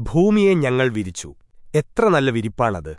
ഭൂമിയെ ഞങ്ങൾ വിരിച്ചു. എത്ര നല്ല വിരിപ്പാണത്.